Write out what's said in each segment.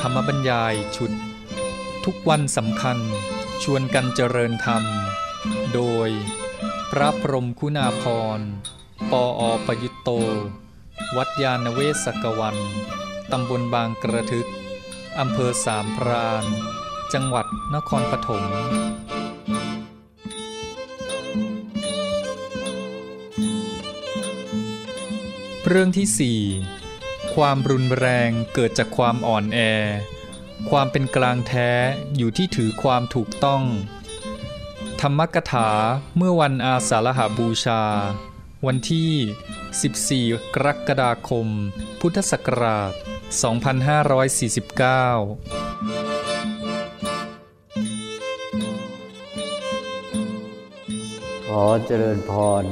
ธรรมบรรยายชุด ทุกวันสำคัญชวนกันเจริญธรรม โดย พระพรมคุณาพร ปออประยุตโต วัดยาณเวศกวัน ตำบลบางกระทึก อำเภอสามพราน จังหวัดนครปฐมเรื่องที่4 ความรุนแรงเกิดจากความอ่อนแอ ความเป็นกลางแท้อยู่ที่ถือความถูกต้อง ธรรมกถาเมื่อวันอาสาฬหาบูชา วันที่ 14 กรกฎาคม พุทธศักราช 2549ขอเจริญพร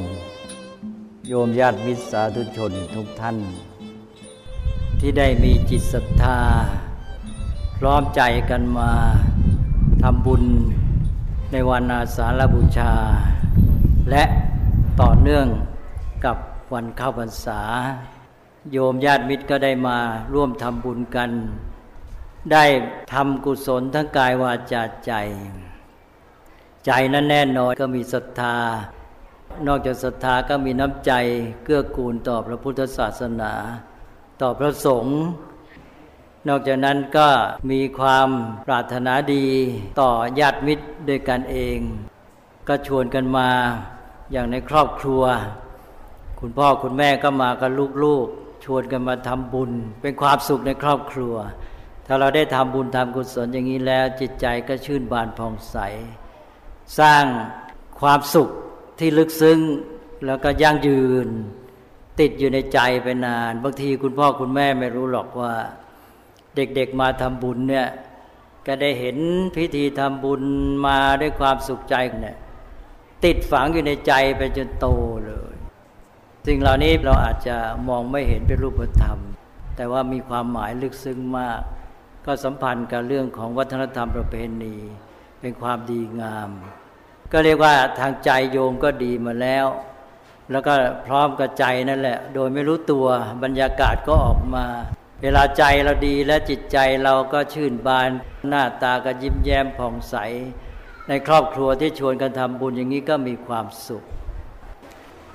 โยมญาติมิตรสาธุชนทุกท่าน ที่ได้มีจิตศรัทธา พร้อมใจกันมาทำบุญในวันอาสาฬบูชา และต่อเนื่องกับวันเข้าพรรษา โยมญาติมิตรก็ได้มาร่วมทำบุญกัน ได้ทำกุศลทั้งกายวาจาใจ ใจนั้นแน่นอนก็มีศรัทธา นอกจากศรัทธาก็มีน้ำใจเกื้อกูลต่อพระพุทธศาสนา ต่อพระสงฆ์นอกจากนั้นก็มีความปรารถนาดีต่อญาติมิตรด้วยกันเอง ก็ชวนกันมาอย่างในครอบครัว คุณพ่อคุณแม่ก็มากับลูกๆ ชวนกันมาทำบุญ เป็นความสุขในครอบครัว ถ้าเราได้ทำบุญทำกุศลอย่างนี้แล้ว จิตใจก็ชื่นบานผ่องใส สร้างความสุขที่ลึกซึ้งแล้วก็ยั่งยืน ติดอยู่ในใจไปนาน บางทีคุณพ่อคุณแม่ไม่รู้หรอกว่า เด็กๆมาทำบุญเนี่ยก็ได้เห็นพิธีทำบุญมาด้วยความสุขใจเนี่ยติดฝังอยู่ในใจไปจนโตเลยสิ่งเหล่านี้เราอาจจะมองไม่เห็นเป็นรูปธรรม แต่ว่ามีความหมายลึกซึ้งมาก ก็สัมพันธ์กับเรื่องของวัฒนธรรมประเพณี เป็นความดีงาม ก็เรียกว่าทางใจโยมก็ดีมาแล้ว แล้วก็พร้อมกับใจนั่นแหละ โดยไม่รู้ตัวบรรยากาศก็ออกมา เวลาใจเราดีและจิตใจเราก็ชื่นบาน หน้าตาก็ยิ้มแย้มผ่องใส ในครอบครัวที่ชวนกันทำบุญอย่างนี้ก็มีความสุข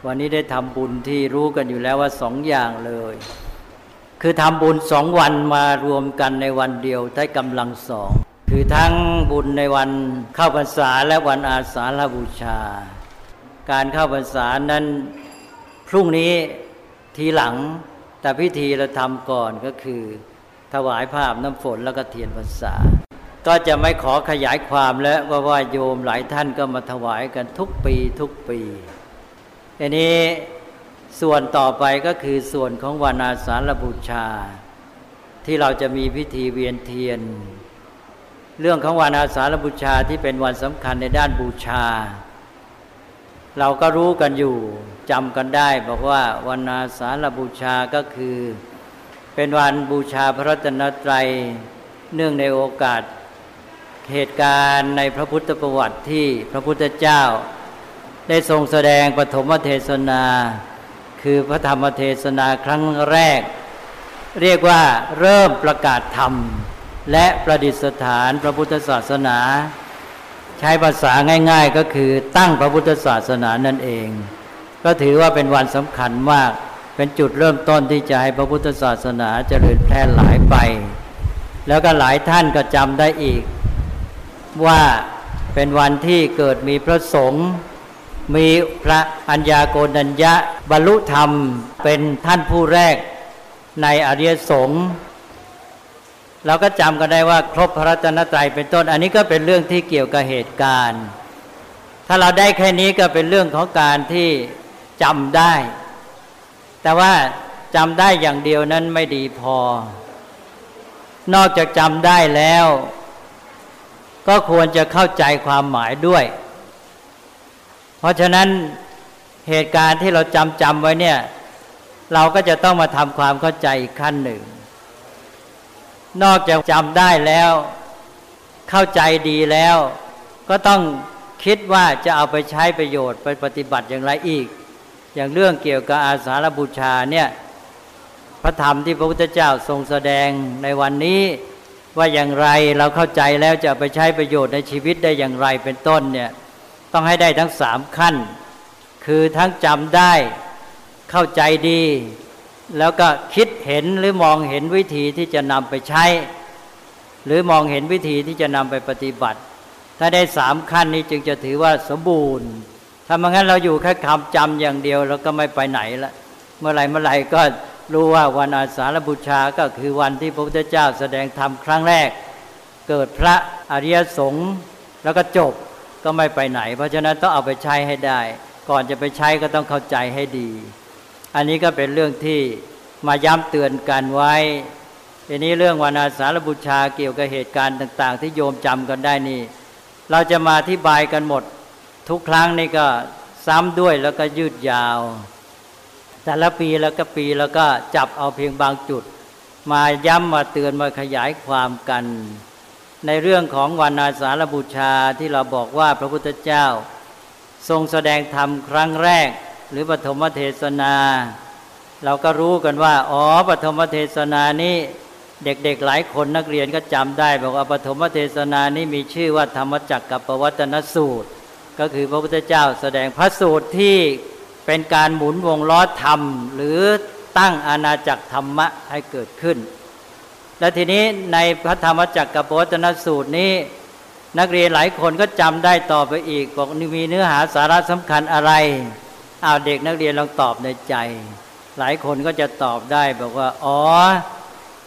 วันนี้ได้ทำบุญที่รู้กันอยู่แล้วว่าสองอย่างเลย คือทำบุญสองวันมารวมกันในวันเดียวได้กำลังสองคือทั้งบุญในวันเข้าพรรษาและวันอาสาฬบูชา การเข้าพรรษานั้นพรุ่งนี้ทีหลังแต่พิธีเราทำก่อนก็คือ ถวายภาพน้ำฝนแล้วก็เทียนพรรษา ก็จะไม่ขอขยายความแล้วว่าะว่าโยมหลายท่านก็มาถวายกันทุกปีทุกปีอันนี้ส่วนต่อไปก็คือส่วนของวันอาสาฬบูชา ที่เราจะมีพิธีเวียนเทียน เรื่องของวันอาสาฬบูชาที่เป็นวันสำคัญในด้านบูชา เราก็รู้กันอยู่จำกันได้ บอกว่าวันอาสาฬบูชาก็คือ เป็นวันบูชาพระรัตนตรัย เนื่องในโอกาสเหตุการณ์ในพระพุทธประวัติที่พระพุทธเจ้า ได้ทรงแสดงปฐมเทศนา คือพระธรรมเทศนาครั้งแรก เรียกว่าเริ่มประกาศธรรม และประดิษฐานพระพุทธศาสนา ใช้ภาษาง่าย ๆก็คือตั้งพระพุทธศาสนานั่นเอง ก็ถือว่าเป็นวันสำคัญมาก เป็นจุดเริ่มต้นที่จะให้พระพุทธศาสนาเจริญแพร่หลายไป แล้วก็หลายท่านก็จำได้อีก ว่าเป็นวันที่เกิดมีพระสงฆ์มีพระอัญญาโกณัญญะบรรลุธรรมเป็นท่านผู้แรกในอริยสงฆ์ เราก็จำกันได้ว่าครบพระรัตนตรัยเป็นต้น อันนี้ก็เป็นเรื่องที่เกี่ยวกับเหตุการณ์ ถ้าเราได้แค่นี้ก็เป็นเรื่องของการที่จำได้ แต่ว่าจำได้อย่างเดียวนั้นไม่ดีพอ นอกจากจำได้แล้ว ก็ควรจะเข้าใจความหมายด้วย เพราะฉะนั้นเหตุการณ์ที่เราจำจำไว้เนี่ย เราก็จะต้องมาทำความเข้าใจอีกขั้นหนึ่ง นอกจากจำได้แล้ว เข้าใจดีแล้ว ก็ต้องคิดว่าจะเอาไปใช้ประโยชน์ไปปฏิบัติอย่างไรอีก อย่างเรื่องเกี่ยวกับอาสาฬบูชาเนี่ยพระธรรมที่พระพุทธเจ้าทรงแสดงในวันนี้ว่าอย่างไรเราเข้าใจแล้วจะไปใช้ประโยชน์ในชีวิตได้อย่างไรเป็นต้นเนี่ยต้องให้ได้ทั้งสามขั้น คือทั้งจำได้เข้าใจดี แล้วก็คิดเห็นหรือมองเห็นวิธีที่จะนำไปใช้ หรือมองเห็นวิธีที่จะนำไปปฏิบัติ ถ้าได้สามขั้นนี้จึงจะถือว่าสมบูรณ์ถ้าไม่งั้นเราอยู่แค่คำจำอย่างเดียวเราก็ไม่ไปไหนละเมื่อไหร่เมื่อไหร่ก็รู้ว่าวันอาสาฬบูชาก็คือวันที่พระพุทธเจ้าแสดงธรรมครั้งแรก เกิดพระอริยสงฆ์แล้วก็จบก็ไม่ไปไหน เพราะฉะนั้นต้องเอาไปใช้ให้ได้ ก่อนจะไปใช้ก็ต้องเข้าใจให้ดี อันนี้ก็เป็นเรื่องที่มาย้ำเตือนกันไว้ทีนี้เรื่องวันอาสาฬบูชาเกี่ยวกับเหตุการณ์ต่าง ๆ ที่โยมจำกันได้นี่ เราจะมาอธิบายกันหมด ทุกครั้งนี่ก็ซ้ำด้วยแล้วก็ยืดยาว แต่ละปีแล้วก็ปีแล้วก็จับเอาเพียงบางจุด มาย้ำมาเตือนมาขยายความกัน ในเรื่องของวันอาสาฬบูชาที่เราบอกว่าพระพุทธเจ้า ทรงแสดงธรรมครั้งแรก หรือปฐมเทศนา เราก็รู้กันว่า อ๋อปฐมเทศนานี้เด็กๆหลายคนนักเรียนก็จำได้ บอกว่าปฐมเทศนานี้มีชื่อว่าธรรมจักรกับปวัตนสูตร ก็คือพระพุทธเจ้าแสดงพระสูตรที่เป็นการหมุนวงล้อธรรม หรือตั้งอาณาจักรธรรมะให้เกิดขึ้น และทีนี้ในพระธรรมจักรกับปวัตนสูตรนี้ นักเรียนหลายคนก็จำได้ต่อไปอีกบอกมีเนื้อหาสาระสำคัญอะไร เอาเด็กนักเรียนลองตอบในใจ หลายคนก็จะตอบได้บอกว่า อ๋อ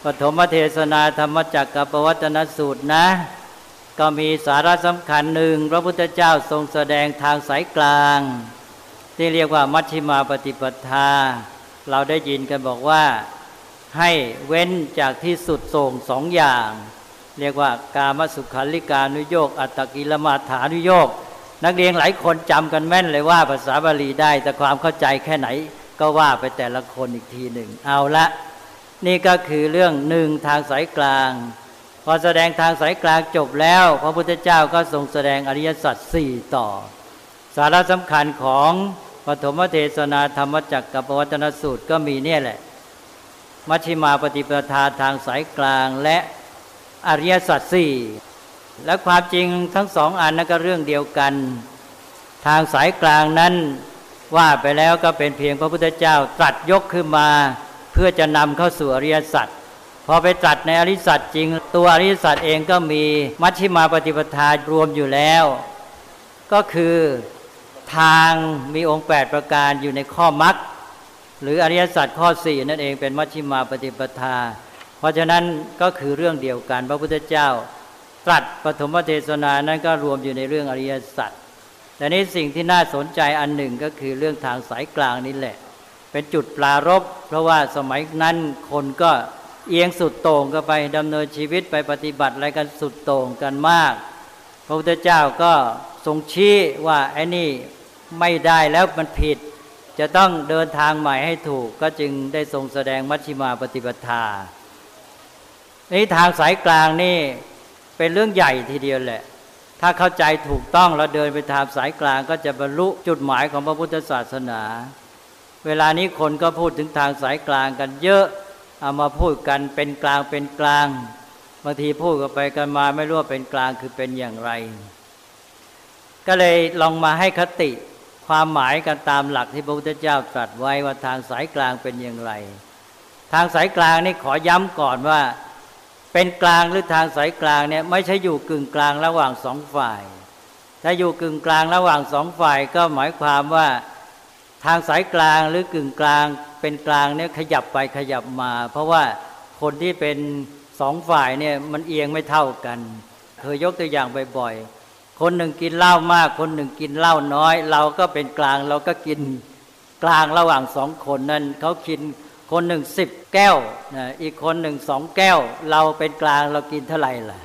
ปฐมเทศนาธรรมจักรกับปวัตนสูตรนะ ก็มีสาระสำคัญหนึ่งพระพุทธเจ้าทรงแสดงทางสายกลาง ที่เรียกว่ามัชฌิมาปฏิปทา เราได้ยินกันบอกว่าให้เว้นจากที่สุดส่งสองอย่าง เรียกว่ากามสุขันลิกานุโยก อัตตกิลมาฐานุโยก นักเรียนหลายคนจำกันแม่นเลยว่าภาษาบาลีได้ แต่ความเข้าใจแค่ไหนก็ว่าไปแต่ละคนอีกทีหนึ่ง เอาละ นี่ก็คือเรื่องหนึ่งทางสายกลาง พอแสดงทางสายกลางจบแล้ว พระพุทธเจ้าก็ทรงแสดงอริยสัจสี่ต่อ สาระสำคัญของปฐมเทศนาธรรมจักรกับปวัตนสูตรก็มีเนี่ยแหละ มัชฌิมาปฏิปทาทางสายกลางและอริยสัจสี่ และความจริงทั้งสองอันนั้นก็เรื่องเดียวกัน ทางสายกลางนั้นว่าไปแล้วก็เป็นเพียงพระพุทธเจ้าตรัสยกขึ้นมา เพื่อจะนำเข้าสู่อริยสัจพอไปตรัสในอริยสัจจริง ตัวอริยสัจเองก็มีมัชฌิมาปฏิปทารวมอยู่แล้ว ก็คือทางมีองค์ 8 ประการอยู่ในข้อมรรคหรืออริยสัจข้อสี่นั่นเองเป็นมัชฌิมาปฏิปทา เพราะฉะนั้นก็คือเรื่องเดียวกันพระพุทธเจ้า ตรัสปฐมเทศนานั้นก็รวมอยู่ในเรื่องอริยสัจแต่นี้สิ่งที่น่าสนใจอันหนึ่งก็คือเรื่องทางสายกลางนี่แหละ เป็นจุดปลารบเพราะว่าสมัยนั้นคนก็เอียงสุดโต่งก็ไปดำเนินชีวิตไปปฏิบัติอะไรกันสุดโต่งกันมาก พระพุทธเจ้าก็ทรงชี้ว่าไอ้นี่ไม่ได้แล้วมันผิด จะต้องเดินทางใหม่ให้ถูกก็จึงได้ทรงแสดงมัชฌิมาปฏิปทานี้ทางสายกลางนี่ เป็นเรื่องใหญ่ทีเดียวแหละ ถ้าเข้าใจถูกต้องแล้วเดินไปทางสายกลางก็จะบรรลุจุดหมายของพระพุทธศาสนา เวลานี้คนก็พูดถึงทางสายกลางกันเยอะเอามาพูดกันเป็นกลางเป็นกลางบางทีพูดกันไปกันมาไม่รู้ว่าเป็นกลางคือเป็นอย่างไร ก็เลยลองมาให้คติความหมายกันตามหลักที่พระพุทธเจ้าตรัสไว้ว่าทางสายกลางเป็นอย่างไร ทางสายกลางนี่ขอย้ำก่อนว่า เป็นกลางหรือทางสายกลางเนี่ยไม่ใช่อยู่กึ่งกลางระหว่างสองฝ่าย ถ้าอยู่กึ่งกลางระหว่างสองฝ่ายก็หมายความว่าทางสายกลางหรือกึ่งกลางเป็นกลางเนี่ยขยับไปขยับมา เพราะว่าคนที่เป็นสองฝ่ายเนี่ยมันเอียงไม่เท่ากันเคยยกตัวอย่างบ่อยๆคนหนึ่งกินเหล้ามาก คนหนึ่งกินเหล้าน้อย เราก็เป็นกลางเราก็กินกลางระหว่างสองคนนั้นเขากิน คนหนึ่งสิบแก้วนะอีกคนหนึ่งสองแก้ว เราเป็นกลางเรากินเท่าไหร่ล่ะ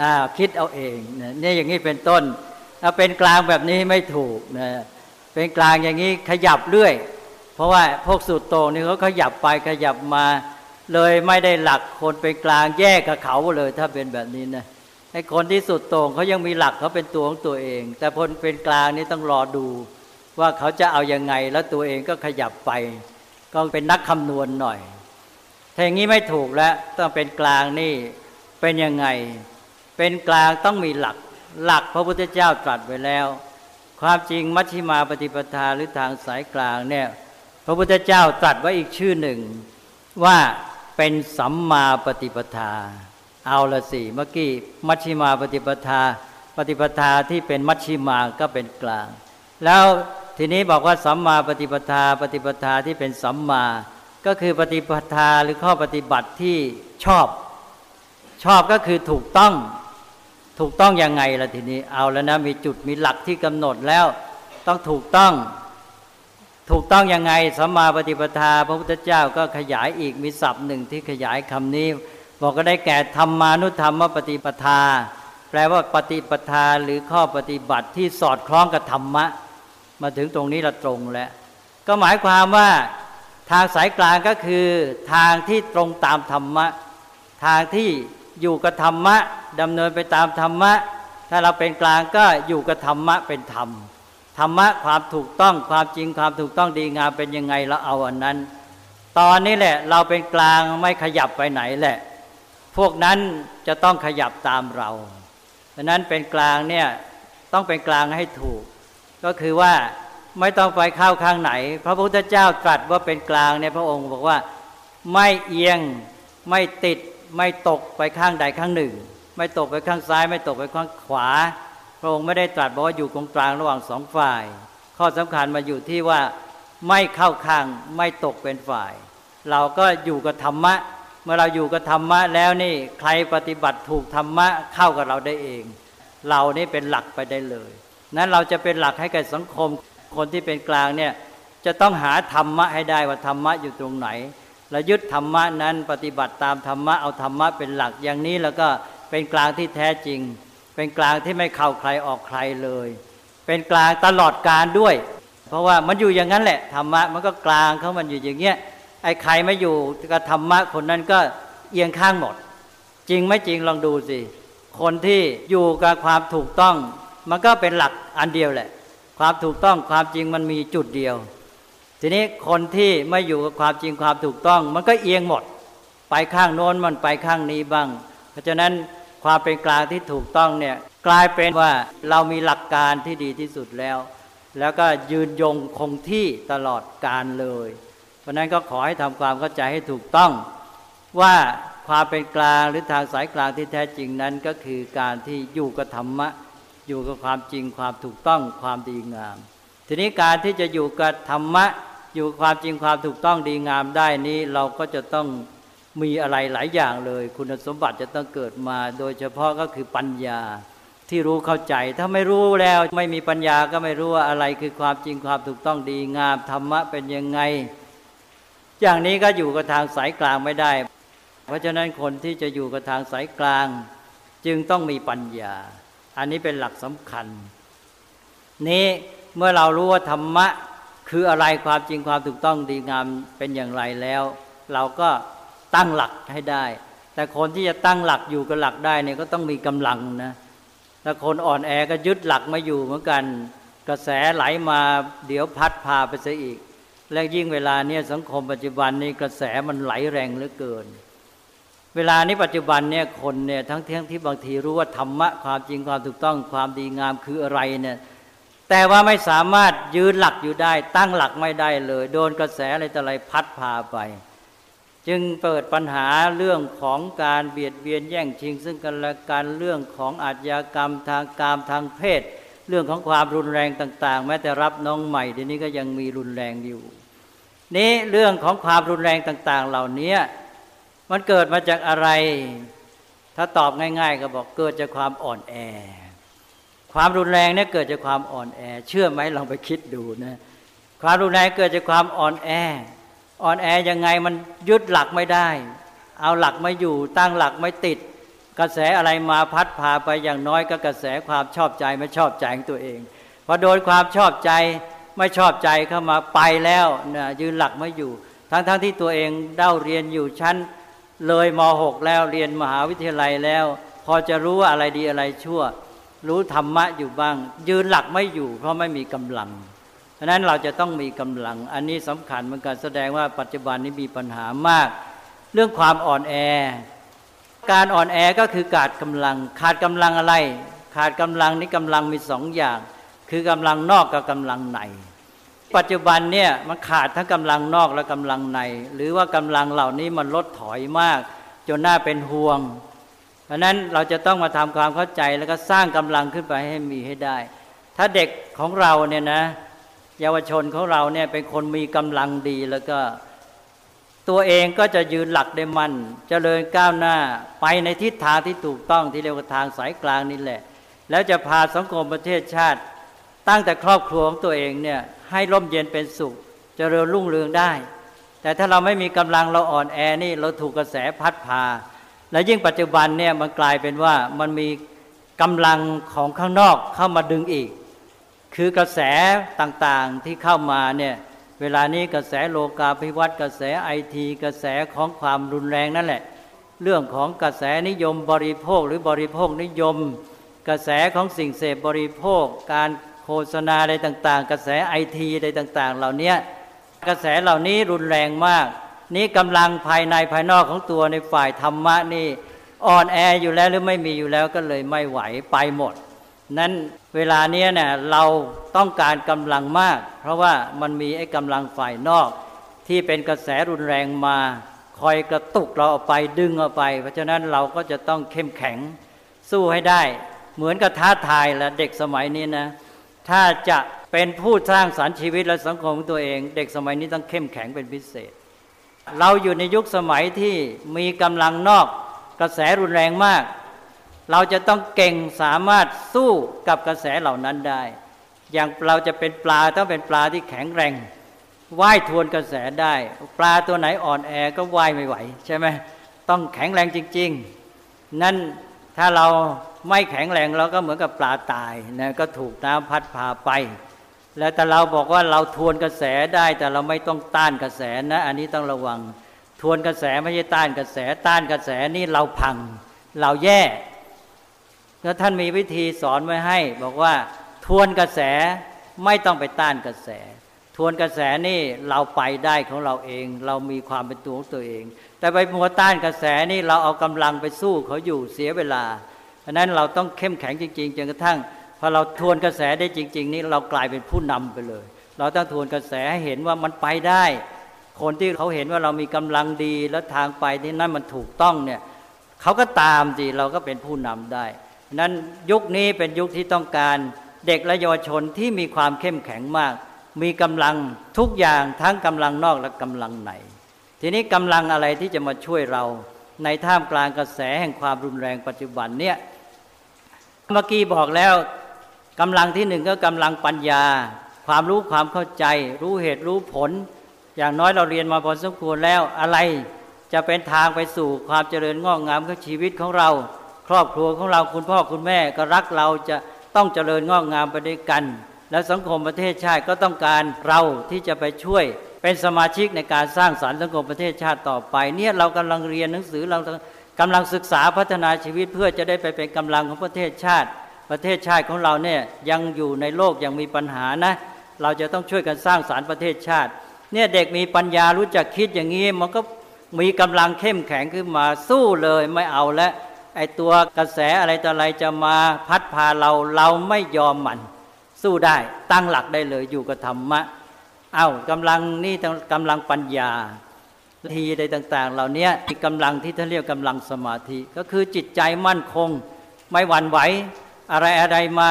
อ่าคิดเอาเองนะนี่อย่างนี้เป็นต้นถ้าเป็นกลางแบบนี้ไม่ถูกนะเป็นกลางอย่างนี้ขยับเรื่อย เพราะว่าพวกสุดโต่งนี่เขาขยับไปขยับมา เลยไม่ได้หลักคนเป็นกลางแยกกับเขาเลย ถ้าเป็นแบบนี้นะไอ้คนที่สุดโต่งเขายังมีหลักเขาเป็นตัวของตัวเอง แต่คนเป็นกลางนี่ต้องรอดู ว่าเขาจะเอาอยัางไงแล้วตัวเองก็ขยับไป ก็เป็นนักคำนวณหน่อย ถ้าอย่างนี้ไม่ถูกแล้ว ต้องเป็นกลางนี่เป็นยังไง เป็นกลางต้องมีหลัก หลักพระพุทธเจ้าตรัสไว้แล้ว ความจริงมัชฌิมาปฏิปทาหรือทางสายกลางเนี่ยพระพุทธเจ้าตรัสไว้อีกชื่อหนึ่ง ว่าเป็นสัมมาปฏิปทา เอาละสิเมื่อกี้มัชฌิมาปฏิปทา ปฏิปทาที่เป็นมัชฌิมาก็เป็นกลาง แล้ว ทีนี้บอกว่าสัมมาปฏิปทาปฏิปทาที่เป็นสัมมา ก็คือปฏิปทาหรือข้อปฏิบัติที่ชอบ ชอบก็คือถูกต้องถูกต้องยังไงล่ะทีนี้เอาแล้วนะมีจุดมีหลักที่กำหนดแล้ว ต้องถูกต้อง ถูกต้องยังไงสัมมาปฏิปทา พระพุทธเจ้าก็ขยายอีกมีศัพท์หนึ่งที่ขยายคำนี้ บอกก็ได้แก่ธรรมานุธรรมปฏิปทา แปลว่าปฏิปทาหรือข้อปฏิบัติที่สอดคล้องกับธรรมะ มาถึงตรงนี้เราตรงแล้ว ก็หมายความว่าทางสายกลางก็คือทางที่ตรงตามธรรมะ ทางที่อยู่กับธรรมะดำเนินไปตามธรรมะ ถ้าเราเป็นกลางก็อยู่กับธรรมะเป็นธรรมธรรมะความถูกต้องความจริงความถูกต้องดีงามเป็นยังไงเราเอาอันนั้น ตอนนี้แหละเราเป็นกลางไม่ขยับไปไหนแหละ พวกนั้นจะต้องขยับตามเราดังนั้นเป็นกลางเนี่ยต้องเป็นกลางให้ถูก ก็คือว่าไม่ต้องไปเข้าข้างไหน พระพุทธเจ้าตรัสว่าเป็นกลางเนี่ยพระองค์บอกว่าไม่เอียงไม่ติดไม่ตกไปข้างใดข้างหนึ่ง ไม่ตกไปข้างซ้าย ไม่ตกไปข้างขวา พระองค์ไม่ได้ตรัสบอกว่าอยู่ตรงกลางระหว่างสองฝ่าย ข้อสำคัญมาอยู่ที่ว่าไม่เข้าข้างไม่ตกเป็นฝ่าย เราก็อยู่กับธรรมะ เมื่อเราอยู่กับธรรมะแล้วนี่ใครปฏิบัติถูกธรรมะเข้ากับเราได้เอง เรานี่เป็นหลักไปได้เลย นั้นเราจะเป็นหลักให้กับสังคม คนที่เป็นกลางเนี่ยจะต้องหาธรรมะให้ได้ว่าธรรมะอยู่ตรงไหนเรายึดธรรมะนั้นปฏิบัติตามธรรมะเอาธรรมะเป็นหลักอย่างนี้แล้วก็เป็นกลางที่แท้จริง เป็นกลางที่ไม่เข้าใครออกใครเลย เป็นกลางตลอดการด้วย เพราะว่ามันอยู่อย่างนั้นแหละธรรมะมันก็กลางเขามันอยู่อย่างเงี้ยไอ้ใครไม่อยู่กับธรรมะคนนั้นก็เอียงข้างหมด จริงไม่จริงลองดูสิคนที่อยู่กับความถูกต้อง มันก็เป็นหลักอันเดียวแหละ ความถูกต้องความจริงมันมีจุดเดียว ทีนี้คนที่ไม่อยู่กับความจริงความถูกต้อง มันก็เอียงหมด ไปข้างโน้นมันไปข้างนี้บ้าง เพราะฉะนั้นความเป็นกลางที่ถูกต้องเนี่ยกลายเป็นว่าเรามีหลักการที่ดีที่สุดแล้ว แล้วก็ยืนยงคงที่ตลอดการเลย เพราะนั้นก็ขอให้ทำความเข้าใจให้ถูกต้อง ว่าความเป็นกลางหรือทางสายกลางที่แท้จริงนั้นก็คือการที่อยู่กับธรรมะ อยู่กับความจริงความถูกต้องความดีงาม ทีนี้การที่จะอยู่กับธรรมะ อยู่กับความจริงความถูกต้องดีงามได้นี้เราก็จะต้องมีอะไรหลายอย่างเลย คุณสมบัติจะต้องเกิดมา โดยเฉพาะก็คือปัญญาที่รู้เข้าใจ ถ้าไม่รู้แล้วไม่มีปัญญาก็ไม่รู้ว่าอะไรคือความจริงความถูกต้องดีงามธรรมะเป็นยังไง อย่างนี้ก็อยู่กับทางสายกลางไม่ได้ เพราะฉะนั้นคนที่จะอยู่กับทางสายกลาง จึงต้องมีปัญญา อันนี้เป็นหลักสำคัญ นี้เมื่อเรารู้ว่าธรรมะคืออะไรความจริงความถูกต้องดีงามเป็นอย่างไรแล้ว เราก็ตั้งหลักให้ได้ แต่คนที่จะตั้งหลักอยู่กับหลักได้เนี่ยก็ต้องมีกำลังนะถ้าคนอ่อนแอก็ยึดหลักมาอยู่เหมือนกัน กระแสไหลมาเดี๋ยวพัดพาไปซะอีก และยิ่งเวลาเนี่ยสังคมปัจจุบันนี้กระแสมันไหลแรงเหลือเกิน เวลานี้ปัจจุบันเนี่ยคนเนี่ยทั้งเที่ยงที่บางทีรู้ว่าธรรมะความจริงความถูกต้องความดีงามคืออะไรเนี่ยแต่ว่าไม่สามารถยืนหลักอยู่ได้ ตั้งหลักไม่ได้เลย โดนกระแสอะไรต่ออะไรพัดพาไป จึงเปิดปัญหาเรื่องของการเบียดเบียนแย่งชิง ซึ่งกันและกันเรื่องของอาชญากรรมทางกามทางเพศ เรื่องของความรุนแรงต่าง ๆ แม้แต่รับน้องใหม่เดี๋ยวนี้ก็ยังมีรุนแรงอยู่ นี้เรื่องของความรุนแรงต่าง ๆ เหล่านี้ มันเกิดมาจากอะไร ถ้าตอบง่าย ๆ ก็บอกเกิดจากความอ่อนแอ ความรุนแรงเนี่ยเกิดจากความอ่อนแอ เชื่อไหมลองไปคิดดูนะความรุนแรงเกิดจากความอ่อนแอ อ่อนแอยังไงมันยึดหลักไม่ได้ เอาหลักไม่อยู่ตั้งหลักไม่ติด กระแสอะไรมาพัดพาไปอย่างน้อยก็กระแสความชอบใจไม่ชอบใจของตัวเองพอโดนความชอบใจไม่ชอบใจเข้ามาไปแล้วนะยืนหลักไม่อยู่ ทั้งๆทที่ตัวเองเด้าเรียนอยู่ชั้น เลยม .6 แล้วเรียนมหาวิทยาลัยแล้ว พอจะรู้ว่าอะไรดีอะไรชั่ว รู้ธรรมะอยู่บ้าง ยืนหลักไม่อยู่ เพราะไม่มีกำลังเพราะนั้นเราจะต้องมีกำลัง อันนี้สำคัญเหมือนกันแสดงว่าปัจจุบันนี้มีปัญหามาก เรื่องความอ่อนแอ การอ่อนแอก็คือขาดกำลัง ขาดกำลังอะไร ขาดกำลังนี้กำลังมีสองอย่าง คือกำลังนอกกับกำลังใน ปัจจุบันเนี่ยมันขาดทั้งกำลังนอกและกำลังใน หรือว่ากำลังเหล่านี้มันลดถอยมาก จนน่าเป็นห่วงเพราะนั้นเราจะต้องมาทำความเข้าใจแล้วก็สร้างกำลังขึ้นไปให้มีให้ได้ ถ้าเด็กของเราเนี่ยนะ เยาวชนของเราเนี่ยเป็นคนมีกำลังดีแล้วก็ ตัวเองก็จะยืนหลักได้มันจเจริญก้าวหน้าไปในทิศทางที่ถูกต้องที่เรียกว่าทางสายกลางนี่แหละ แล้วจะพาสังคมประเทศชาติ ตั้งแต่ครอบครัวของตัวเองเนี่ยให้ร่มเย็นเป็นสุขจเจริญรุ่งเรืองได้ แต่ถ้าเราไม่มีกำลังเราอ่อนแอนี่เราถูกกระแสพัดพา และยิ่งปัจจุบันเนี่ยมันกลายเป็นว่ามันมีกำลังของข้างนอกเข้ามาดึงอีก คือกระแสต่างๆที่เข้ามาเนี่ยเวลานี้กระแสโลกาภิวัตน์กระแสไอที กระแสของความรุนแรงนั่นแหละ เรื่องของกระแสนิยมบริโภคหรือบริโภคนิยม กระแสของสิ่งเสพบริโภคการ โฆษณาอะไรต่าง ๆ กระแสไอทีอะไรต่าง ๆ เหล่านี้กระแสเหล่านี้รุนแรงมาก นี้กำลังภายในภายนอกของตัวในฝ่ายธรรมะนี่อ่อนแออยู่แล้วหรือไม่มีอยู่แล้วก็เลยไม่ไหวไปหมด นั้นเวลาเนี้ยเนี่ยเราต้องการกำลังมาก เพราะว่ามันมีไอ้กำลังฝ่ายนอก ที่เป็นกระแสรุนแรงมา คอยกระตุกเราออกไปดึงออกไป เพราะฉะนั้นเราก็จะต้องเข้มแข็งสู้ให้ได้ เหมือนกับท้าทายและเด็กสมัยนี้นะ ถ้าจะเป็นผู้สร้างสารรค์ชีวิตและสังคมของตัวเอง เด็กสมัยนี้ต้องเข้มแข็งเป็นพิเศษ เราอยู่ในยุคสมัยที่มีกำลังนอกกระแสรุนแรงมาก เราจะต้องเก่งสามารถสู้กับกระแสเหล่านั้นได้ อย่างเราจะเป็นปลาต้องเป็นปลาที่แข็งแรงว่ายทวนกระแสได้ ปลาตัวไหนอ่อนแอก็ว่ายไม่ไหว ใช่ไหมต้องแข็งแรงจริง ๆ นั่นถ้าเรา ไม่แข็งแรงเราก็เหมือนกับปลาตายนะก็ถูกน้ำพัดพาไป แล้วแต่เราบอกว่าเราทวนกระแสได้แต่เราไม่ต้องต้านกระแสนะ อันนี้ต้องระวัง ทวนกระแสไม่ใช่ต้านกระแสต้านกระแสนี่เราพัง เราแย่แล้วท่านมีวิธีสอนไว้ให้ บอกว่าทวนกระแสไม่ต้องไปต้านกระแส ทวนกระแสนี่เราไปได้ของเราเอง เรามีความเป็นตัวของตัวเอง แต่ไปมัวต้านกระแสนี่เราเอากำลังไปสู้เขาอยู่เสียเวลา ราะนั้นเราต้องเข้มแข็งจริงๆจนกระทั่งพอเราทวนกระแสได้จริง ๆ นี่เรากลายเป็นผู้นำไปเลย เราต้องทวนกระแสให้เห็นว่ามันไปได้ คนที่เขาเห็นว่าเรามีกำลังดีแล้วทางไปที่นั่นมันถูกต้องเนี่ยเขาก็ตามสิเราก็เป็นผู้นำได้นั้นยุคนี้เป็นยุคที่ต้องการเด็กและเยาวชนที่มีความเข้มแข็งมาก มีกำลังทุกอย่างทั้งกำลังนอกและกำลังในทีนี้กำลังอะไรที่จะมาช่วยเรา ในท่ามกลางกระแสแห่งความรุนแรงปัจจุบันเนี่ย เมื่อกี้บอกแล้วกำลังที่หนึ่งก็กำลังปัญญา ความรู้ความเข้าใจ รู้เหตุรู้ผล อย่างน้อยเราเรียนมาพอสมควรแล้วอะไรจะเป็นทางไปสู่ความเจริญงอกงามของชีวิตของเรา ครอบครัวของเราคุณพ่อคุณแม่ก็รักเราจะต้องเจริญงอกงามไปด้วยกัน และสังคมประเทศชาติก็ต้องการเราที่จะไปช่วย เป็นสมาชิกในการสร้างสารรค์สังคมประเทศชาติต่อไป เนี่ยเรากำลังเรียนหนังสือเรา กำลังศึกษาพัฒนาชีวิตเพื่อจะได้ไปเป็นกำลังของประเทศชาติ ประเทศชาติของเราเนี่ยยังอยู่ในโลกยังมีปัญหานะ เราจะต้องช่วยกันสร้างสารรค์ประเทศชาติ เนี่ยเด็กมีปัญญารู้จักคิดอย่างนี้มันก็มีกำลังเข้มแข็งขึ้นมาสู้เลยไม่เอาแล้วไอตัวกระแสอะไรต่ออะไรจะมาพัดพาเราเราไม่ยอมมัน สู้ได้ตั้งหลักได้เลยอยู่กับธรรมะ เอา้ากำลังนี่กำลังปัญญา ทีใดต่าง ๆ เหล่านี้มีกำลังที่ท่านเรียกกำลังสมาธิ ก็คือจิตใจมั่นคง ไม่หวั่นไหว อะไรอะไรมา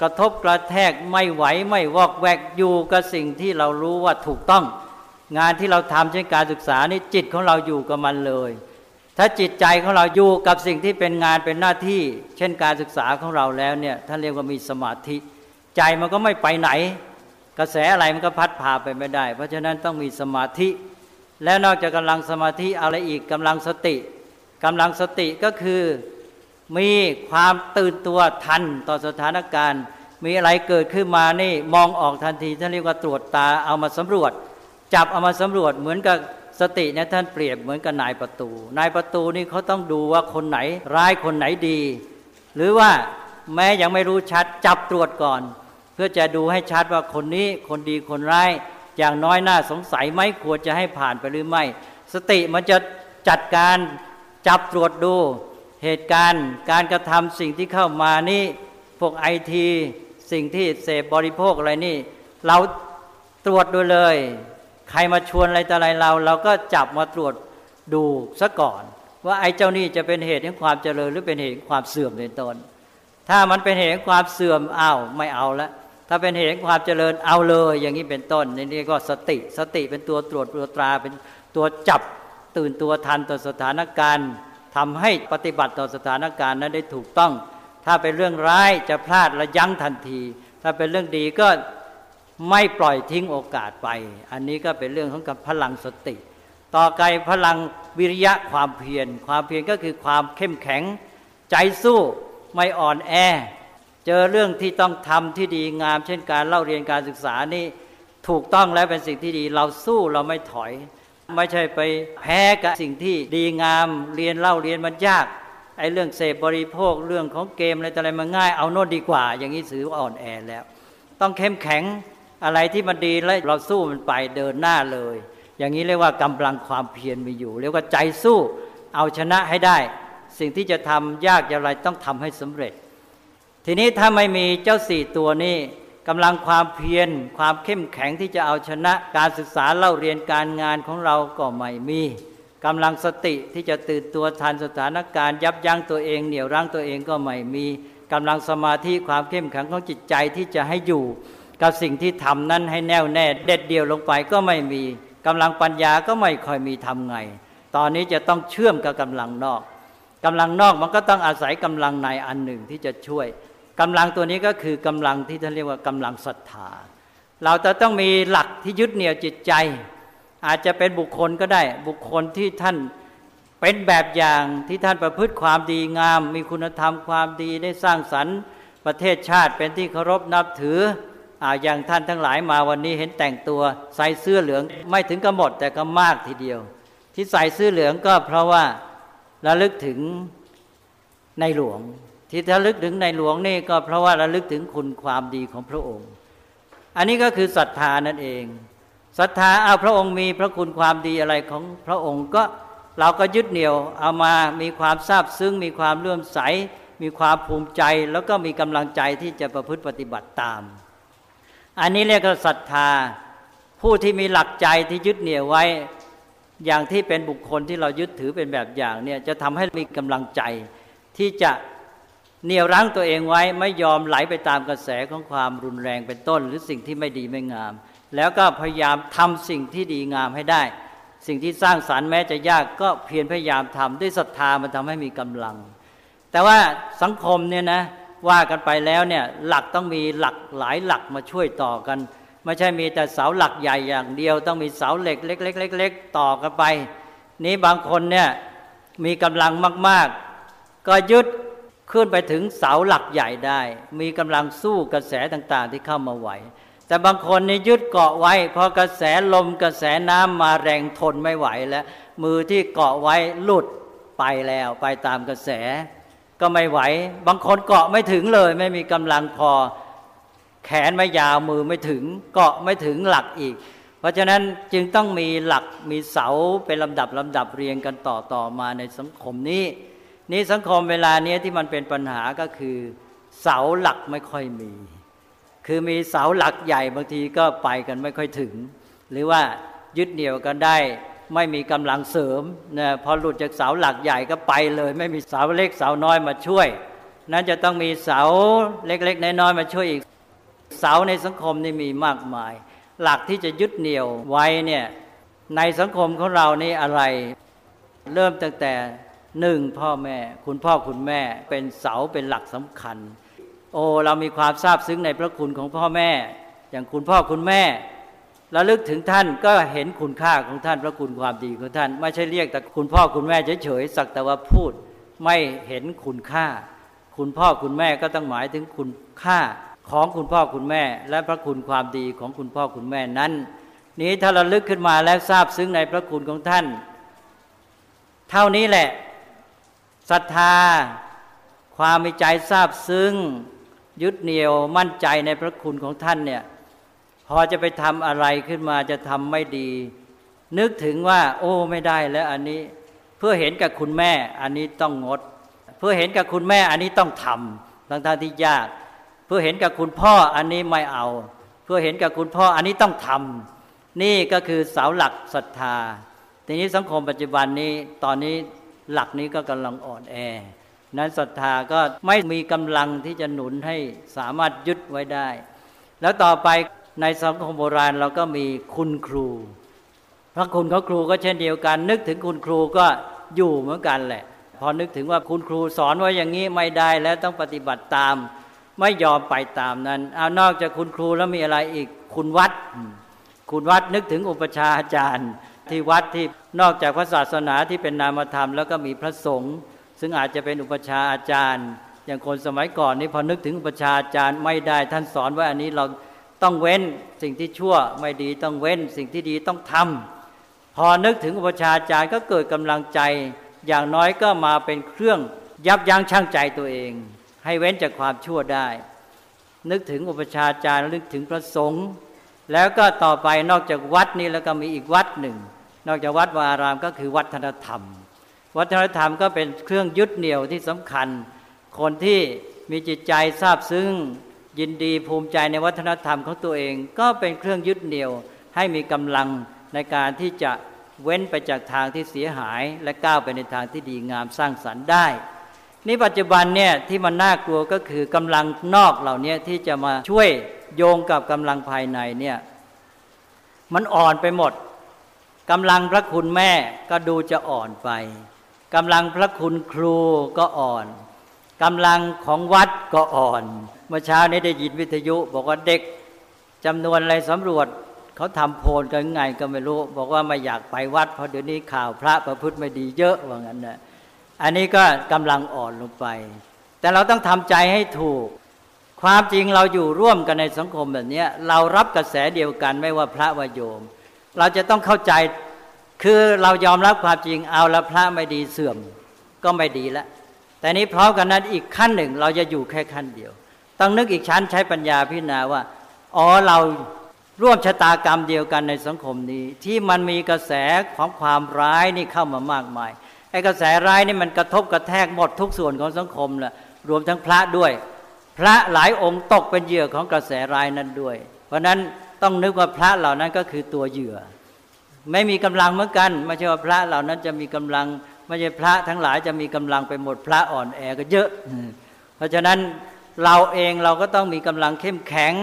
กระทบกระแทกไม่ไหวไม่วอกแวกอยู่กับสิ่งที่เรารู้ว่าถูกต้อง งานที่เราทำเช่นการศึกษานี่จิตของเราอยู่กับมันเลย ถ้าจิตใจของเราอยู่กับสิ่งที่เป็นงานเป็นหน้าที่ เช่นการศึกษาของเราแล้วเนี่ยท่านเรียกว่ามีสมาธิ ใจมันก็ไม่ไปไหน กระแสอะไรมันก็พัดพาไปไม่ได้ เพราะฉะนั้นต้องมีสมาธิ และนอกจากกำลังสมาธิอะไรอีกกำลังสติกำลังสติก็คือมีความตื่นตัวทันต่อสถานการณ์ มีอะไรเกิดขึ้นมานี่มองออกทันทีท่านเรียกว่าตรวจตาเอามาสำรวจ จับเอามาสำรวจเหมือนกับสติเนี่ยท่านเปรียบเหมือนกับนายประตู นายประตูนี่เขาต้องดูว่าคนไหนร้ายคนไหนดี หรือว่าแม้ยังไม่รู้ชัดจับตรวจก่อน เพื่อจะดูให้ชัดว่าคนนี้คนดีคนร้าย อย่างน้อยน้าสงสัยไหมควรจะให้ผ่านไปหรือไม่ สติมันจะจัดการจับตรวจดูเหตุการณ์การกระทำสิ่งที่เข้ามานี่พวกไอทีสิ่งที่เสพบริโภคอะไรนี่ เราตรวจดูเลย ใครมาชวนอะไรต่อะไรเรา เราก็จับมาตรวจดูซะก่อน ว่าไอ้เจ้านี่จะเป็นเหตุแห่งความเจริญหรือเป็นเหตุแห่งความเสื่อมในตนถ้ามันเป็นเหตุแห่งความเสื่อมอ้าวไม่เอาละ ถ้าเป็นเหตุแห่งความเจริญเอาเลย อย่างนี้เป็นต้นนี่ก็สติสติเป็นตัวตรวจตัวตราเป็นตัวจับตื่นตัวทันต่อสถานการณ์ทำให้ปฏิบัติต่อสถานการณ์นั้นได้ถูกต้อง ถ้าเป็นเรื่องร้ายจะพลาดระยั้งทันที ถ้าเป็นเรื่องดีก็ไม่ปล่อยทิ้งโอกาสไป อันนี้ก็เป็นเรื่องของกับพลังสติ ต่อไกพลังวิริยะความเพียร ความเพียรก็คือความเข้มแข็ง ใจสู้ไม่อ่อนแอ เจอเรื่องที่ต้องทำที่ดีงาม เช่นการเล่าเรียนการศึกษานี่ถูกต้องแล้วเป็นสิ่งที่ดี เราสู้เราไม่ถอย ไม่ใช่ไปแพ้กับสิ่งที่ดีงามเรียนเล่าเรียนมันยากไอ้เรื่องเสพบริโภคเรื่องของเกมอะไรแต่อะไรมันง่ายเอาโน่นดีกว่า อย่างนี้ถืออ่อนแอแล้ว ต้องเข้มแข็งอะไรที่มันดีแล้วเราสู้มันไปเดินหน้าเลย อย่างนี้เรียกว่ากำลังความเพียรมีอยู่เรียกว่าใจสู้เอาชนะให้ได้ สิ่งที่จะทำยากอย่างไรต้องทำให้สำเร็จ ทีนี้ถ้าไม่มีเจ้าสี่ตัวนี้กำลังความเพียรความเข้มแข็งที่จะเอาชนะการศึกษาเล่าเรียนการงานของเราก็ไม่มีกำลังสติที่จะตื่นตัวทันสถานการณ์ยับยั้งตัวเองเหนี่ยวรั้งตัวเองก็ไม่มีกำลังสมาธิความเข้มแข็งของจิตใจที่จะให้อยู่ กับสิ่งที่ทำนั้นให้แน่วแน่เด็ดเดี่ยวลงไปก็ไม่มีกำลังปัญญาก็ไม่ค่อยมีทำไง ตอนนี้จะต้องเชื่อมกับกำลังนอกกำลังนอกมันก็ต้องอาศัยกำลังในอันหนึ่งที่จะช่วย กำลังตัวนี้ก็คือกำลังที่ท่านเรียกว่ากำลังศรัทธา เราจะต้องมีหลักที่ยึดเหนี่ยวจิตใจ อาจจะเป็นบุคคลก็ได้ บุคคลที่ท่านเป็นแบบอย่างที่ท่านประพฤติความดีงาม มีคุณธรรมความดีได้สร้างสรรค์ประเทศชาติเป็นที่เคารพนับถืออาอย่างท่านทั้งหลายมาวันนี้เห็นแต่งตัวใส่เสื้อเหลืองไม่ถึงกระหมดแต่ก็มากทีเดียว ที่ใส่เสื้อเหลืองก็เพราะว่าระลึกถึงในหลวง ที่ระลึกถึงในหลวงนี่ก็เพราะว่าระลึกถึงคุณความดีของพระองค์ อันนี้ก็คือศรัทธานั่นเองศรัทธาเอาพระองค์มีพระคุณความดีอะไรของพระองค์ก็เราก็ยึดเหนี่ยวเอามามีความซาบซึ้งมีความเลื่อมใส มีความภูมิใจ แล้วก็มีกำลังใจที่จะประพฤติปฏิบัติตาม อันนี้เรียกว่าศรัทธาผู้ที่มีหลักใจที่ยึดเหนี่ยวไว้อย่างที่เป็นบุคคลที่เรายึดถือเป็นแบบอย่างเนี่ยจะทำให้มีกำลังใจที่จะ เหนี่ยวรั้งตัวเองไว้ไม่ยอมไหลไปตามกระแสของความรุนแรงเป็นต้น หรือสิ่งที่ไม่ดีไม่งาม แล้วก็พยายามทำสิ่งที่ดีงามให้ได้ สิ่งที่สร้างสารรค์แม้จะยากก็เพียรพยายามทำด้วยศรัทธามันทำให้มีกำลัง แต่ว่าสังคมเนี่ยนะว่ากันไปแล้วเนี่ยหลักต้องมีหลักหลายหลักมาช่วยต่อกัน ไม่ใช่มีแต่เสาหลักใหญ่อย่างเดียว ต้องมีเสาเหล็กเล็ก ๆๆต่อกันไป นี้บางคนเนี่ยมีกำลังมาก ๆ ก็ยึด ขึ้นไปถึงเสาหลักใหญ่ได้ มีกำลังสู้กระแสต่าง ๆ ที่เข้ามาไหว แต่บางคนนี่ยึดเกาะไว้พอกระแสลมกระแสน้ำมาแรงทนไม่ไหวแล้ว มือที่เกาะไว้หลุดไปแล้วไปตามกระแส ก็ไม่ไหว บางคนเกาะไม่ถึงเลย ไม่มีกำลังพอ แขนไม่ยาวมือไม่ถึง เกาะไม่ถึงหลักอีก เพราะฉะนั้นจึงต้องมีหลักมีเสาเป็นลำดับลำดับเรียงกันต่อต่อมาในสังคมนี้ นี่สังคมเวลานี้ที่มันเป็นปัญหาก็คือ เสาหลักไม่ค่อยมี คือมีเสาหลักใหญ่บางทีก็ไปกันไม่ค่อยถึง หรือว่ายึดเหนี่ยวกันได้ไม่มีกำลังเสริมนะพอหลุดจากเสาหลักใหญ่ก็ไปเลย ไม่มีเสาเล็กเสาน้อยมาช่วย นั้นจะต้องมีเสาเล็กๆน้อยๆมาช่วยอีก เสาในสังคมนี่มีมากมาย หลักที่จะยึดเหนี่ยวไว้เนี่ยในสังคมของเรานี่อะไร เริ่มตั้งแต่ หนึ่งพ่อแม่ คุณพ่อคุณแม่เป็นเสาเป็นหลักสำคัญ โอ้เรามีความซาบซึ้งในพระคุณของพ่อแม่ อย่างคุณพ่อคุณแม่ระลึกถึงท่านก็เห็นคุณค่าของท่านพระคุณความดีของท่าน ไม่ใช่เรียกแต่คุณพ่อคุณแม่เฉยๆสักแต่ว่าพูดไม่เห็นคุณค่า คุณพ่อคุณแม่ก็ต้องหมายถึงคุณค่าของคุณพ่อคุณแม่ และพระคุณความดีของคุณพ่อคุณแม่นั้น นี้ถ้าราลึกขึ้นมาแล้วทราบซึ้งในพระคุณของท่าน เท่านี้แหละ ศรัทธา ความมีใจทราบซึ้งยึดเหนี่ยวมั่นใจในพระคุณของท่านเนี่ยพอจะไปทำอะไรขึ้นมาจะทำไม่ดี นึกถึงว่า โอ้ไม่ได้แล้วอันนี้เพื่อเห็นกับคุณแม่อันนี้ต้องงด เพื่อเห็นกับคุณแม่อันนี้ต้องทำทั้งทที่ยาก เพื่อเห็นกับคุณพ่ออันนี้ไม่เอา เพื่อเห็นกับคุณพ่ออันนี้ต้องทำนี่ก็คือเสาหลักศรัทธา ทีนี้สังคมปัจจุบันนี้ตอนนี้ หลักนี้ก็กำลังอ่อนแอ นั้นศรัทธาก็ไม่มีกำลังที่จะหนุนให้สามารถยึดไว้ได้ แล้วต่อไปในสังคมโบราณเราก็มีคุณครูพระคุณของครูก็เช่นเดียวกัน นึกถึงคุณครูก็อยู่เหมือนกันแหละ พอนึกถึงว่าคุณครูสอนไว้อย่างนี้ไม่ได้แล้วต้องปฏิบัติตาม ไม่ยอมไปตามนั้นเอานอกจากคุณครูแล้วมีอะไรอีกคุณวัด คุณวัดนึกถึงอุปชาอาจารย์ ที่วัดที่นอกจากพระศาสนาที่เป็นนามธรรม แล้วก็มีพระสงฆ์ซึ่งอาจจะเป็นอุปชาอาจารย์ อย่างคนสมัยก่อนนี่พอนึกถึงอุปชาอาจารย์ไม่ได้ท่านสอนว่าอันนี้เราต้องเว้นสิ่งที่ชั่วไม่ดีต้องเว้นสิ่งที่ดีต้องทำพอนึกถึงอุปชาอาจารย์ก็เกิดกำลังใจ อย่างน้อยก็มาเป็นเครื่องยับยั้งชั่งใจตัวเอง ให้เว้นจากความชั่วได้ นึกถึงอุปชาอาจารย์นึกถึงพระสงฆ์แล้วก็ต่อไปนอกจากวัดนี้แล้วก็มีอีกวัดหนึ่ง นอกจากวัดวารามก็คือวัฒนธรรม วัฒนธรรมก็เป็นเครื่องยึดเหนี่ยวที่สำคัญ คนที่มีจิตใจซาบซึ้งยินดีภูมิใจในวัฒนธรรมของตัวเอง ก็เป็นเครื่องยึดเหนี่ยวให้มีกำลังในการที่จะเว้นไปจากทางที่เสียหายและก้าวไปในทางที่ดีงามสร้างสรรค์ได้นี่ปัจจุบันเนี่ยที่มันน่ากลัวก็คือกำลังนอกเหล่านี้ที่จะมาช่วยโยงกับกำลังภายในเนี่ยมันอ่อนไปหมด กำลังพระคุณแม่ก็ดูจะอ่อนไปกำลังพระคุณครูก็อ่อนกำลังของวัดก็อ่อน เมื่อเช้านี้ได้ยินวิทยุ บอกว่าเด็กจำนวนอะไรสำรวจเขาทำโพลกันไงก็ไม่รู้ บอกว่าไม่อยากไปวัด เพราะเดี๋ยวนี้ข่าวพระประพฤติไม่ดีเยอะว่างั้นนะอันนี้ก็กำลังอ่อนลงไป แต่เราต้องทำใจให้ถูก ความจริงเราอยู่ร่วมกันในสังคมแบบนี้เรารับกระแสเดียวกันไม่ว่าพระว่าโยม เราจะต้องเข้าใจคือเรายอมรับความจริงเอาละพระไม่ดีเสื่อมก็ไม่ดีแล้วแต่นี้พร้อมกันนั้นอีกขั้นหนึ่งเราจะอยู่แค่ขั้นเดียว ต้องนึกอีกชั้นใช้ปัญญาพิจารณาว่าอ๋อเราร่วมชะตากรรมเดียวกันในสังคมนี้ ที่มันมีกระแสของความร้ายนี่เข้ามามากมายไอ้กระแสร้ายนี่มันกระทบกระแทกหมดทุกส่วนของสังคมแหละรวมทั้งพระด้วย พระหลายองค์ตกเป็นเหยื่อของกระแสร้ายนั้นด้วย เพราะนั้น ต้องนึกว่าพระเหล่านั้นก็คือตัวเหยื่อ ไม่มีกำลังเหมือนกันไม่ใช่ว่าพระเหล่านั้นจะมีกำลังไม่ใช่พระทั้งหลายจะมีกำลังไปหมดพระอ่อนแอก็เยอะ เพราะฉะนั้นเราเองเราก็ต้องมีกำลังเข้มแข็ง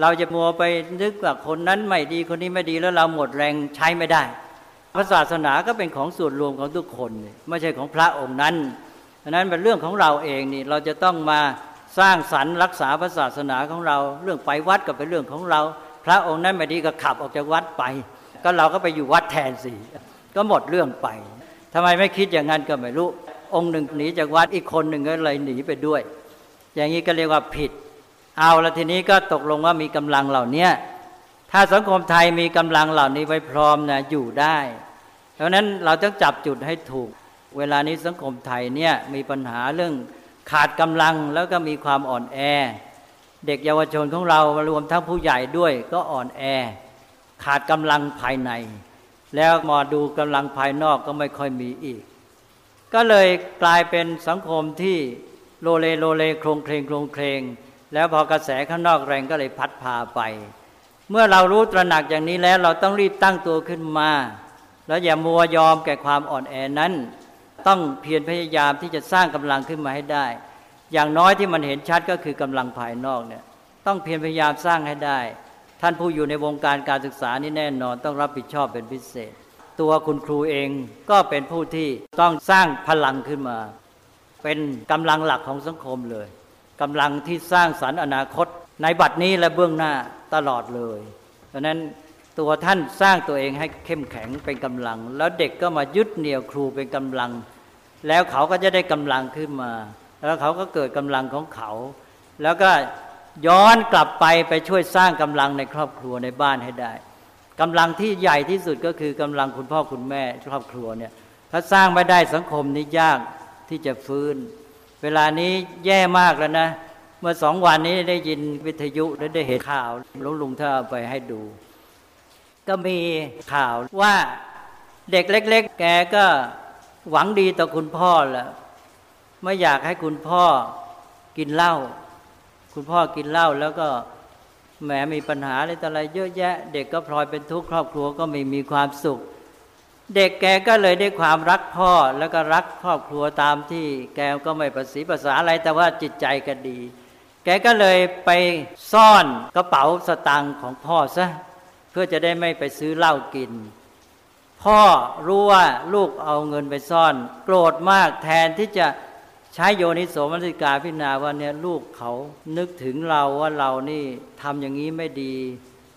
เราจะมัวไปนึกว่าคนนั้นไม่ดีคนนี้ไม่ดีแล้วเราหมดแรงใช้ไม่ได้พระศาสนาก็เป็นของส่วนรวมของทุกคนไม่ใช่ของพระองค์นั้นดังนั้นเป็นเรื่องของเราเองนี่เราจะต้องมาสร้างสรรค์รักษาพระศาสนาของเรา เรื่องไปวัดก็เป็นเรื่องของเรา พระองค์นั้นไม่ดีก็ขับออกจากวัดไป ก็เราก็ไปอยู่วัดแทนสิก็หมดเรื่องไปทำไมไม่คิดอย่างนั้นก็ไม่รู้ องค์หนึ่งหนีจากวัดอีกคนหนึ่งก็เลยหนีไปด้วย อย่างนี้ก็เรียกว่าผิด เอาแล้วทีนี้ก็ตกลงว่ามีกำลังเหล่านี้ถ้าสังคมไทยมีกำลังเหล่านี้ไว้พร้อมนะอยู่ได้เพราะนั้นเราต้องจับจุดให้ถูก เวลานี้สังคมไทยเนี่ยมีปัญหาเรื่องขาดกำลังแล้วก็มีความอ่อนแอ เด็กเยาวชนของเรารวมทั้งผู้ใหญ่ด้วยก็อ่อนแอ ขาดกำลังภายใน แล้วมาดูกำลังภายนอกก็ไม่ค่อยมีอีก ก็เลยกลายเป็นสังคมที่โลเลโลเลโครงเครงโครงเครงแล้วพอกระแสข้างนอกแรงก็เลยพัดพาไป เมื่อเรารู้ตระหนักอย่างนี้แล้วเราต้องรีบตั้งตัวขึ้นมา แล้วอย่ามัวยอมแก่ความอ่อนแอนั้น ต้องเพียรพยายามที่จะสร้างกำลังขึ้นมาให้ได้ อย่างน้อยที่มันเห็นชัดก็คือกำลังภายนอกเนี่ยต้องเพียรพยายามสร้างให้ได้ ท่านผู้อยู่ในวงการการศึกษานี่แน่นอนต้องรับผิดชอบเป็นพิเศษ ตัวคุณครูเองก็เป็นผู้ที่ต้องสร้างพลังขึ้นมา เป็นกำลังหลักของสังคมเลยกำลังที่สร้างสรรค์อนาคต ในบัดนี้และเบื้องหน้าตลอดเลยเพราะนั้นตัวท่านสร้างตัวเองให้เข้มแข็งเป็นกำลัง แล้วเด็กก็มายึดเหนี่ยวครูเป็นกำลัง แล้วเขาก็จะได้กำลังขึ้นมา แล้วเขาก็เกิดกำลังของเขา แล้วก็ย้อนกลับไปไปช่วยสร้างกำลังในครอบครัวในบ้านให้ได้กำลังที่ใหญ่ที่สุดก็คือกำลังคุณพ่อคุณแม่ครอบครัวเนี่ยถ้าสร้างไม่ได้สังคมนี้ยากที่จะฟื้น เวลานี้แย่มากแล้วนะ เมื่อสองวันนี้ได้ยินวิทยุและได้เห็นข่าวลุงลุงถ้าเอาไปให้ดู ก็มีข่าวว่าเด็กเล็ก ๆ แกก็หวังดีต่อคุณพ่อแหละ ไม่อยากให้คุณพ่อกินเหล้าคุณพ่อกินเหล้าแล้วก็แหมมีปัญหาอะไรต่ออะไรเยอะแยะ เด็กก็พลอยเป็นทุกข์ครอบครัวก็ไม่มีความสุข เด็กแกก็เลยได้ความรักพ่อแล้วก็รักครอบครัวตามที่แกก็ไม่ประสีภาษาอะไรแต่ว่าจิตใจก็ดี แกก็เลยไปซ่อนกระเป๋าสตางค์ของพ่อซะเพื่อจะได้ไม่ไปซื้อเหล้ากิน พ่อรู้ว่าลูกเอาเงินไปซ่อน โกรธมากแทนที่จะ ใช้โยนิโสมนสิการพิจารณาว่าเนี่ยลูกเขานึกถึงเราว่าเรานี่ทำอย่างนี้ไม่ดี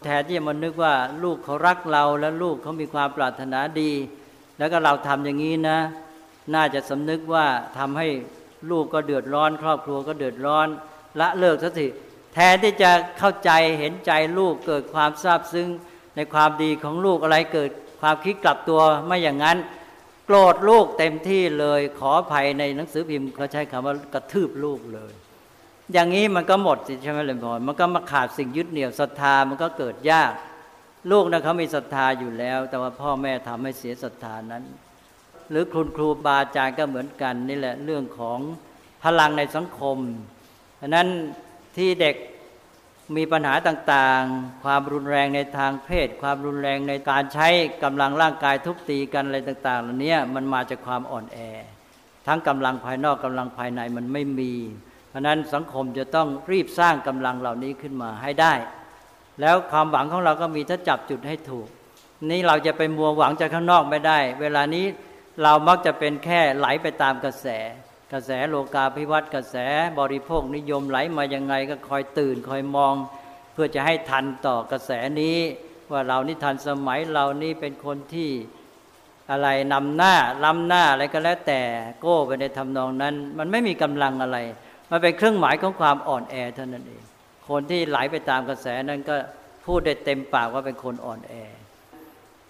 แทนที่จะมานึกว่าลูกเขารักเราแล้วลูกเขามีความปรารถนาดี แล้วก็เราทำอย่างนี้นะ น่าจะสำนึกว่าทำให้ลูกก็เดือดร้อน ครอบครัวก็เดือดร้อนละเลิกสักทีแทนที่จะเข้าใจเห็นใจลูกเกิดความซาบซึ้งในความดีของลูกอะไรเกิดความคิดกลับตัวไม่อย่างนั้น โกรธลูกเต็มที่เลย ขออภัยในหนังสือพิมพ์เขาใช้คำว่ากระทืบลูกเลย อย่างนี้มันก็หมดสิใช่ไหมเลยพรมันก็มาขาดสิ่งยึดเหนี่ยวศรัทธามันก็เกิดยาก ลูกนะเขามีศรัทธาอยู่แล้ว แต่ว่าพ่อแม่ทำให้เสียศรัทธานั้น หรือคุณครูบาอาจารย์ก็เหมือนกันนี่แหละเรื่องของพลังในสังคมฉะนั้นที่เด็ก มีปัญหาต่างๆ ความรุนแรงในทางเพศ ความรุนแรงในการใช้กำลังร่างกายทุบตีกันอะไรต่างๆเหล่านี้มันมาจากความอ่อนแอ ทั้งกำลังภายนอกกำลังภายในมันไม่มี เพราะนั้นสังคมจะต้องรีบสร้างกำลังเหล่านี้ขึ้นมาให้ได้ แล้วความหวังของเราก็มีถ้าจับจุดให้ถูก นี่เราจะไปมัวหวังจากข้างนอกไม่ได้ เวลานี้เรามักจะเป็นแค่ไหลไปตามกระแส ระแสโลกาภิวัตน์กระแสบริโภคนิยมไหลมายังไงก็คอยตื่นคอยมอง เพื่อจะให้ทันต่อกระแสนี้ ว่าเรานี่ทันสมัยเรานี่เป็นคนที่อะไรนำหน้าล้ำหน้าอะไรก็แล้วแต่โก้ไปในทำนองนั้น มันไม่มีกำลังอะไร มันเป็นเครื่องหมายของความอ่อนแอเท่านั้นเอง คนที่ไหลไปตามกระแสนั้นก็พูดได้เต็มปากว่าเป็นคนอ่อนแอ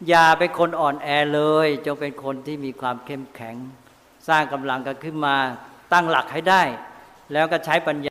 อย่าเป็นคนอ่อนแอเลย จงเป็นคนที่มีความเข้มแข็ง สร้างกำลังกันขึ้นมาตั้งหลักให้ได้ แล้วก็ใช้ปัญญา